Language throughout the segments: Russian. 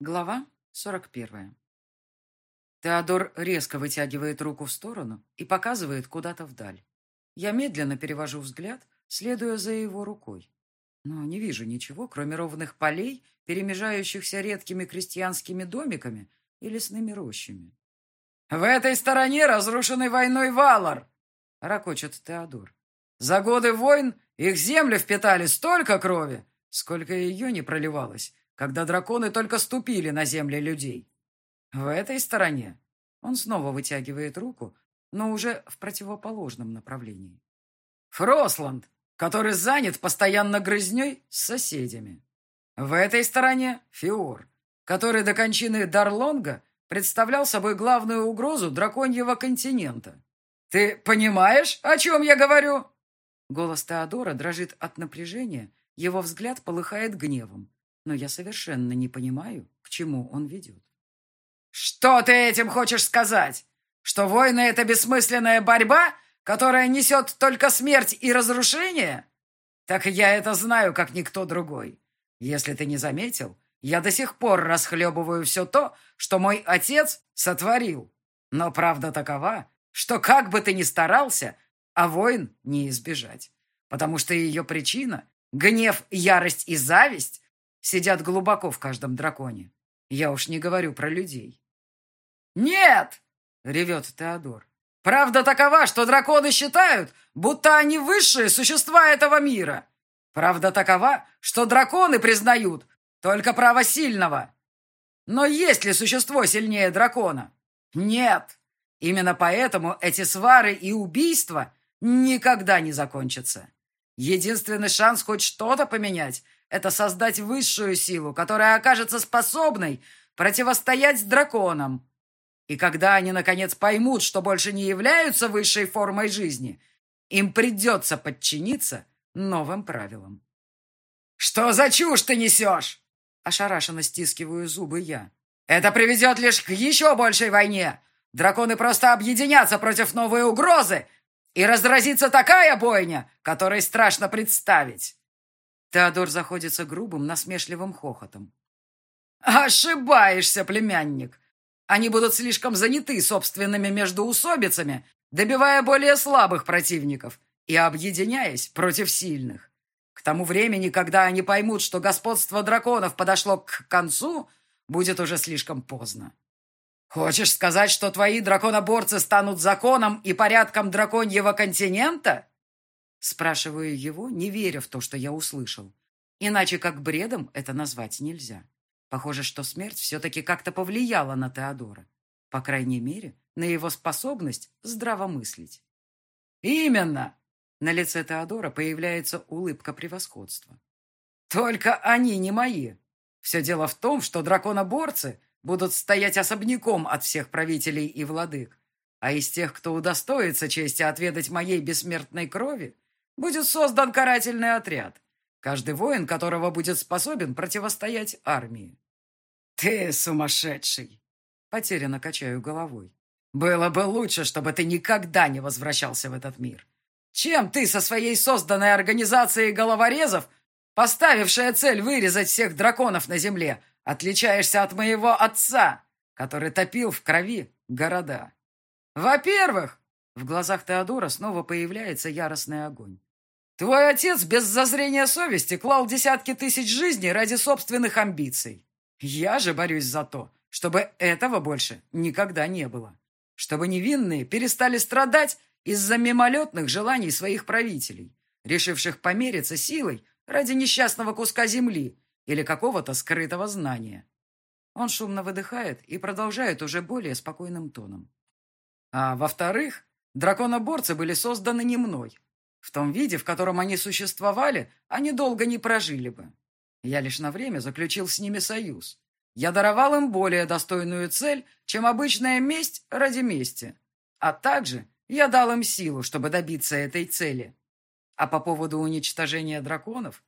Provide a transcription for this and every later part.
Глава 41. Теодор резко вытягивает руку в сторону и показывает куда-то вдаль. Я медленно перевожу взгляд, следуя за его рукой. Но не вижу ничего, кроме ровных полей, перемежающихся редкими крестьянскими домиками и лесными рощами. «В этой стороне разрушенный войной Валар!» — ракочет Теодор. «За годы войн их земли впитали столько крови, сколько ее не проливалось, когда драконы только ступили на земли людей. В этой стороне он снова вытягивает руку, но уже в противоположном направлении. Фросланд, который занят постоянно грызней с соседями. В этой стороне Фиор, который до кончины Дарлонга представлял собой главную угрозу драконьего континента. «Ты понимаешь, о чем я говорю?» Голос Теодора дрожит от напряжения, его взгляд полыхает гневом но я совершенно не понимаю, к чему он ведет. «Что ты этим хочешь сказать? Что войны — это бессмысленная борьба, которая несет только смерть и разрушение? Так я это знаю, как никто другой. Если ты не заметил, я до сих пор расхлебываю все то, что мой отец сотворил. Но правда такова, что как бы ты ни старался, а войн не избежать. Потому что ее причина — гнев, ярость и зависть сидят глубоко в каждом драконе. Я уж не говорю про людей. «Нет!» — ревет Теодор. «Правда такова, что драконы считают, будто они высшие существа этого мира. Правда такова, что драконы признают только право сильного. Но есть ли существо сильнее дракона? Нет. Именно поэтому эти свары и убийства никогда не закончатся. Единственный шанс хоть что-то поменять это создать высшую силу, которая окажется способной противостоять драконам. И когда они, наконец, поймут, что больше не являются высшей формой жизни, им придется подчиниться новым правилам. «Что за чушь ты несешь?» Ошарашенно стискиваю зубы я. «Это приведет лишь к еще большей войне. Драконы просто объединятся против новой угрозы, и разразится такая бойня, которой страшно представить». Теодор заходится грубым, насмешливым хохотом. «Ошибаешься, племянник! Они будут слишком заняты собственными междоусобицами, добивая более слабых противников и объединяясь против сильных. К тому времени, когда они поймут, что господство драконов подошло к концу, будет уже слишком поздно. Хочешь сказать, что твои драконоборцы станут законом и порядком драконьего континента?» Спрашиваю его, не веря в то, что я услышал. Иначе как бредом это назвать нельзя. Похоже, что смерть все-таки как-то повлияла на Теодора. По крайней мере, на его способность здраво мыслить. «Именно!» На лице Теодора появляется улыбка превосходства. «Только они не мои. Все дело в том, что драконоборцы будут стоять особняком от всех правителей и владык, а из тех, кто удостоится чести отведать моей бессмертной крови, будет создан карательный отряд, каждый воин которого будет способен противостоять армии. «Ты сумасшедший!» Потерянно качаю головой. «Было бы лучше, чтобы ты никогда не возвращался в этот мир. Чем ты со своей созданной организацией головорезов, поставившая цель вырезать всех драконов на земле, отличаешься от моего отца, который топил в крови города? Во-первых, в глазах Теодора снова появляется яростный огонь. Твой отец без зазрения совести клал десятки тысяч жизней ради собственных амбиций. Я же борюсь за то, чтобы этого больше никогда не было. Чтобы невинные перестали страдать из-за мимолетных желаний своих правителей, решивших помериться силой ради несчастного куска земли или какого-то скрытого знания. Он шумно выдыхает и продолжает уже более спокойным тоном. А во-вторых, драконоборцы были созданы не мной, в том виде, в котором они существовали, они долго не прожили бы. Я лишь на время заключил с ними союз. Я даровал им более достойную цель, чем обычная месть ради мести. А также я дал им силу, чтобы добиться этой цели. А по поводу уничтожения драконов?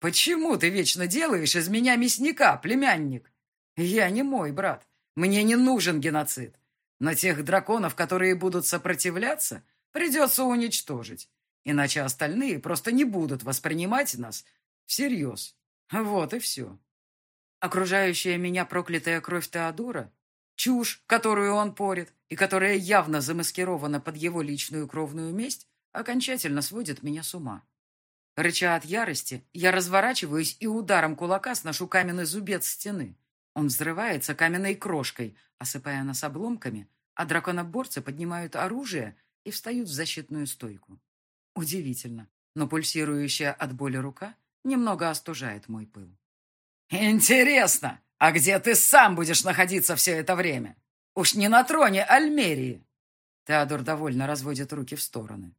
Почему ты вечно делаешь из меня мясника, племянник? Я не мой брат. Мне не нужен геноцид. Но тех драконов, которые будут сопротивляться, придется уничтожить. Иначе остальные просто не будут воспринимать нас всерьез. Вот и все. Окружающая меня проклятая кровь Теодора, чушь, которую он порит, и которая явно замаскирована под его личную кровную месть, окончательно сводит меня с ума. Рыча от ярости, я разворачиваюсь и ударом кулака сношу каменный зубец стены. Он взрывается каменной крошкой, осыпая нас обломками, а драконоборцы поднимают оружие и встают в защитную стойку. Удивительно, но пульсирующая от боли рука немного остужает мой пыл. «Интересно, а где ты сам будешь находиться все это время? Уж не на троне Альмерии!» Теодор довольно разводит руки в стороны.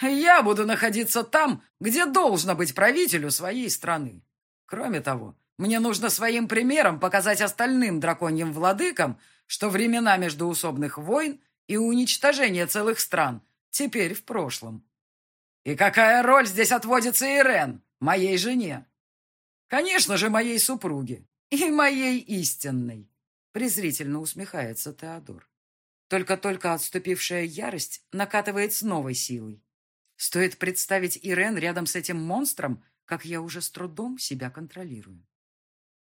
Я буду находиться там, где должно быть правителю своей страны. Кроме того, мне нужно своим примером показать остальным драконьим владыкам, что времена междуусобных войн и уничтожения целых стран теперь в прошлом. И какая роль здесь отводится Ирен, моей жене? Конечно же, моей супруге и моей истинной, презрительно усмехается Теодор. Только-только отступившая ярость накатывает с новой силой. Стоит представить Ирен рядом с этим монстром, как я уже с трудом себя контролирую.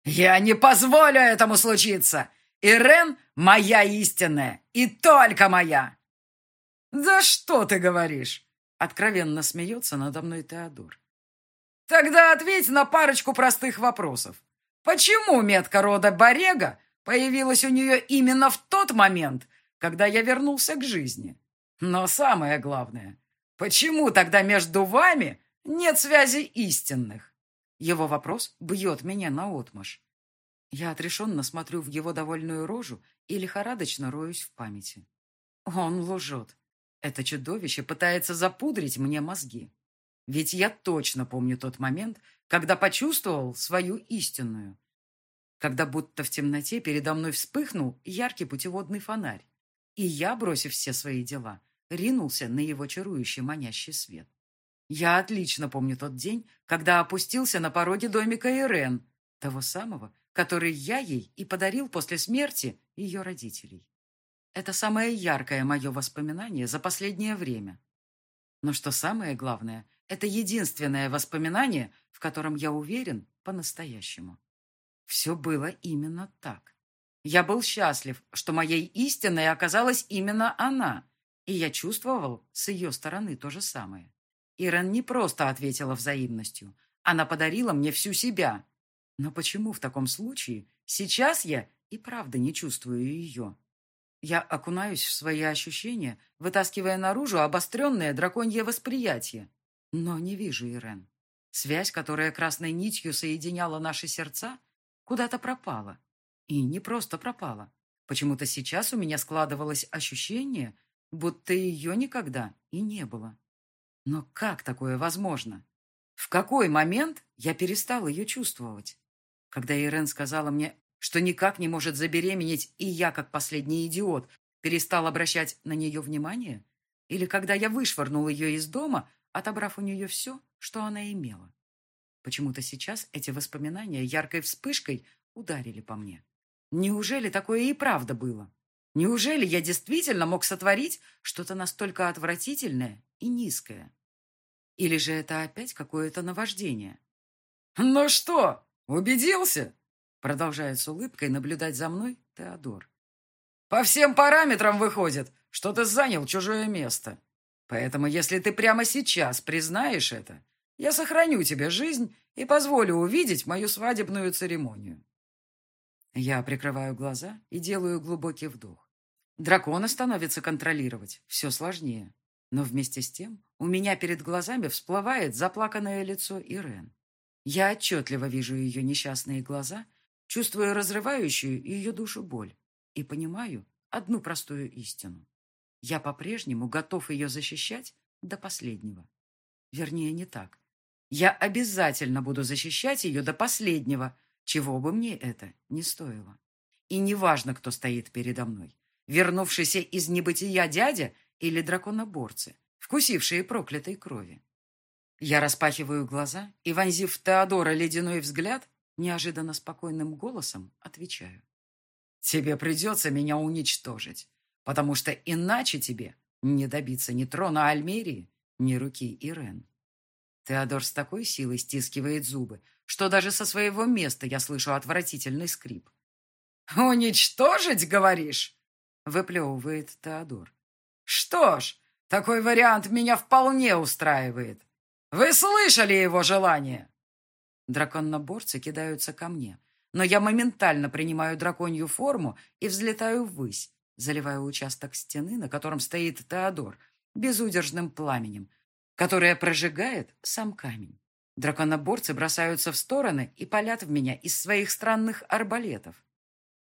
«Я не позволю этому случиться! Ирен моя истинная, и только моя!» «Да что ты говоришь?» — откровенно смеется надо мной Теодор. «Тогда ответь на парочку простых вопросов. Почему метка рода Борега появилась у нее именно в тот момент, когда я вернулся к жизни? Но самое главное — Почему тогда между вами нет связи истинных? Его вопрос бьет меня наотмашь. Я отрешенно смотрю в его довольную рожу и лихорадочно роюсь в памяти. Он лжет. Это чудовище пытается запудрить мне мозги. Ведь я точно помню тот момент, когда почувствовал свою истинную. Когда будто в темноте передо мной вспыхнул яркий путеводный фонарь. И я, бросив все свои дела, ринулся на его чарующий манящий свет. Я отлично помню тот день, когда опустился на пороге домика Ирен, того самого, который я ей и подарил после смерти ее родителей. Это самое яркое мое воспоминание за последнее время. Но что самое главное, это единственное воспоминание, в котором я уверен по-настоящему. Все было именно так. Я был счастлив, что моей истиной оказалась именно она, и я чувствовал с ее стороны то же самое. Ирен не просто ответила взаимностью. Она подарила мне всю себя. Но почему в таком случае сейчас я и правда не чувствую ее? Я окунаюсь в свои ощущения, вытаскивая наружу обостренное драконье восприятие. Но не вижу Ирен. Связь, которая красной нитью соединяла наши сердца, куда-то пропала. И не просто пропала. Почему-то сейчас у меня складывалось ощущение, будто ее никогда и не было. Но как такое возможно? В какой момент я перестал ее чувствовать? Когда Ирен сказала мне, что никак не может забеременеть, и я, как последний идиот, перестал обращать на нее внимание? Или когда я вышвырнул ее из дома, отобрав у нее все, что она имела? Почему-то сейчас эти воспоминания яркой вспышкой ударили по мне. Неужели такое и правда было? Неужели я действительно мог сотворить что-то настолько отвратительное и низкое? Или же это опять какое-то наваждение? «Ну что, убедился?» Продолжает с улыбкой наблюдать за мной Теодор. «По всем параметрам выходит, что ты занял чужое место. Поэтому, если ты прямо сейчас признаешь это, я сохраню тебе жизнь и позволю увидеть мою свадебную церемонию». Я прикрываю глаза и делаю глубокий вдох. Дракона становится контролировать все сложнее. Но вместе с тем у меня перед глазами всплывает заплаканное лицо Ирен. Я отчетливо вижу ее несчастные глаза, чувствую разрывающую ее душу боль и понимаю одну простую истину. Я по-прежнему готов ее защищать до последнего. Вернее, не так. Я обязательно буду защищать ее до последнего, чего бы мне это не стоило. И неважно, кто стоит передо мной вернувшийся из небытия дядя или драконоборцы, вкусившие проклятой крови. Я распахиваю глаза и, вонзив Теодора ледяной взгляд, неожиданно спокойным голосом отвечаю. «Тебе придется меня уничтожить, потому что иначе тебе не добиться ни трона Альмерии, ни руки Ирен». Теодор с такой силой стискивает зубы, что даже со своего места я слышу отвратительный скрип. «Уничтожить, говоришь?» — выплевывает Теодор. «Что ж, такой вариант меня вполне устраивает. Вы слышали его желание?» Драконноборцы кидаются ко мне, но я моментально принимаю драконью форму и взлетаю ввысь, заливая участок стены, на котором стоит Теодор, безудержным пламенем, которое прожигает сам камень. Драконоборцы бросаются в стороны и палят в меня из своих странных арбалетов.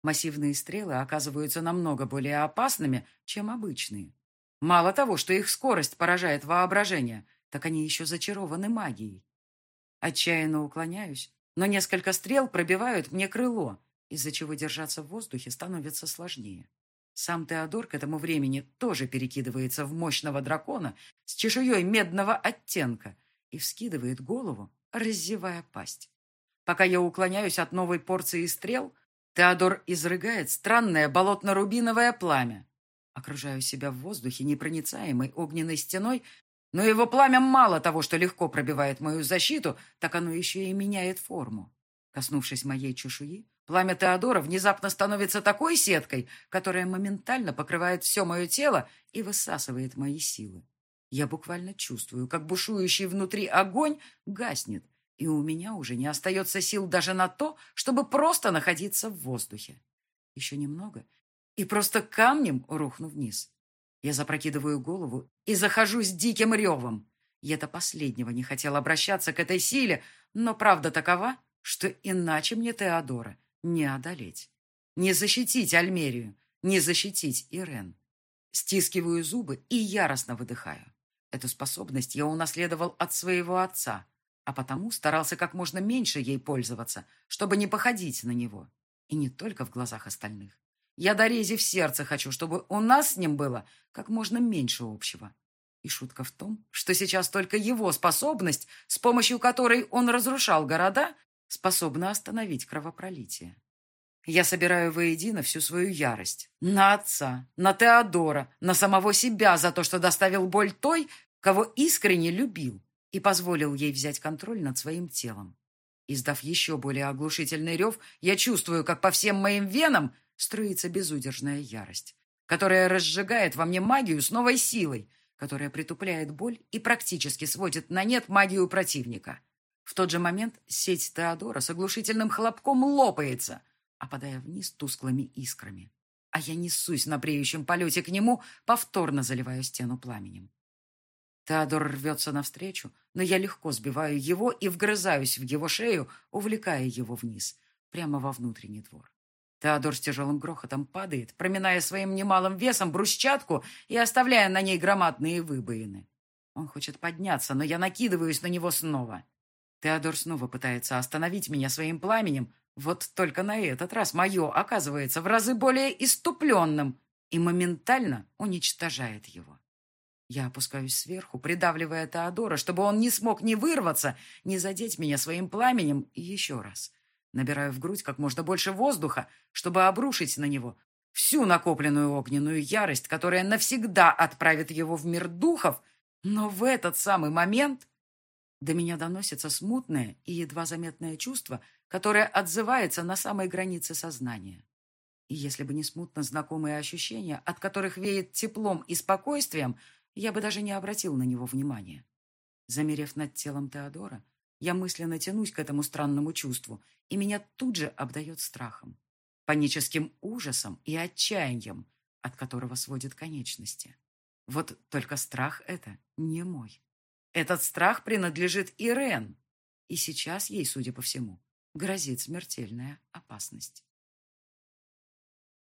Массивные стрелы оказываются намного более опасными, чем обычные. Мало того, что их скорость поражает воображение, так они еще зачарованы магией. Отчаянно уклоняюсь, но несколько стрел пробивают мне крыло, из-за чего держаться в воздухе становится сложнее. Сам Теодор к этому времени тоже перекидывается в мощного дракона с чешуей медного оттенка и вскидывает голову, раззевая пасть. Пока я уклоняюсь от новой порции стрел, Теодор изрыгает странное болотно-рубиновое пламя. Окружаю себя в воздухе непроницаемой огненной стеной, но его пламя мало того, что легко пробивает мою защиту, так оно еще и меняет форму. Коснувшись моей чешуи, пламя Теодора внезапно становится такой сеткой, которая моментально покрывает все мое тело и высасывает мои силы. Я буквально чувствую, как бушующий внутри огонь гаснет, и у меня уже не остается сил даже на то, чтобы просто находиться в воздухе. Еще немного, и просто камнем рухну вниз. Я запрокидываю голову и захожу с диким ревом. Я до последнего не хотел обращаться к этой силе, но правда такова, что иначе мне Теодора не одолеть. Не защитить Альмерию, не защитить Ирен. Стискиваю зубы и яростно выдыхаю. Эту способность я унаследовал от своего отца, а потому старался как можно меньше ей пользоваться, чтобы не походить на него. И не только в глазах остальных. Я до рези в сердце хочу, чтобы у нас с ним было как можно меньше общего. И шутка в том, что сейчас только его способность, с помощью которой он разрушал города, способна остановить кровопролитие. Я собираю воедино всю свою ярость. На отца, на Теодора, на самого себя за то, что доставил боль той, кого искренне любил и позволил ей взять контроль над своим телом. Издав еще более оглушительный рев, я чувствую, как по всем моим венам струится безудержная ярость, которая разжигает во мне магию с новой силой, которая притупляет боль и практически сводит на нет магию противника. В тот же момент сеть Теодора с оглушительным хлопком лопается, опадая вниз тусклыми искрами. А я несусь на бреющем полете к нему, повторно заливаю стену пламенем. Теодор рвется навстречу, но я легко сбиваю его и вгрызаюсь в его шею, увлекая его вниз, прямо во внутренний двор. Теодор с тяжелым грохотом падает, проминая своим немалым весом брусчатку и оставляя на ней громадные выбоины. Он хочет подняться, но я накидываюсь на него снова. Теодор снова пытается остановить меня своим пламенем, вот только на этот раз мое оказывается в разы более иступленным и моментально уничтожает его. Я опускаюсь сверху, придавливая Теодора, чтобы он не смог ни вырваться, ни задеть меня своим пламенем еще раз. Набираю в грудь как можно больше воздуха, чтобы обрушить на него всю накопленную огненную ярость, которая навсегда отправит его в мир духов, но в этот самый момент до меня доносится смутное и едва заметное чувство, которое отзывается на самой границе сознания. И если бы не смутно знакомые ощущения, от которых веет теплом и спокойствием, я бы даже не обратил на него внимания. Замерев над телом Теодора, я мысленно тянусь к этому странному чувству, и меня тут же обдает страхом, паническим ужасом и отчаянием, от которого сводит конечности. Вот только страх это не мой. Этот страх принадлежит Ирен, и сейчас ей, судя по всему, грозит смертельная опасность.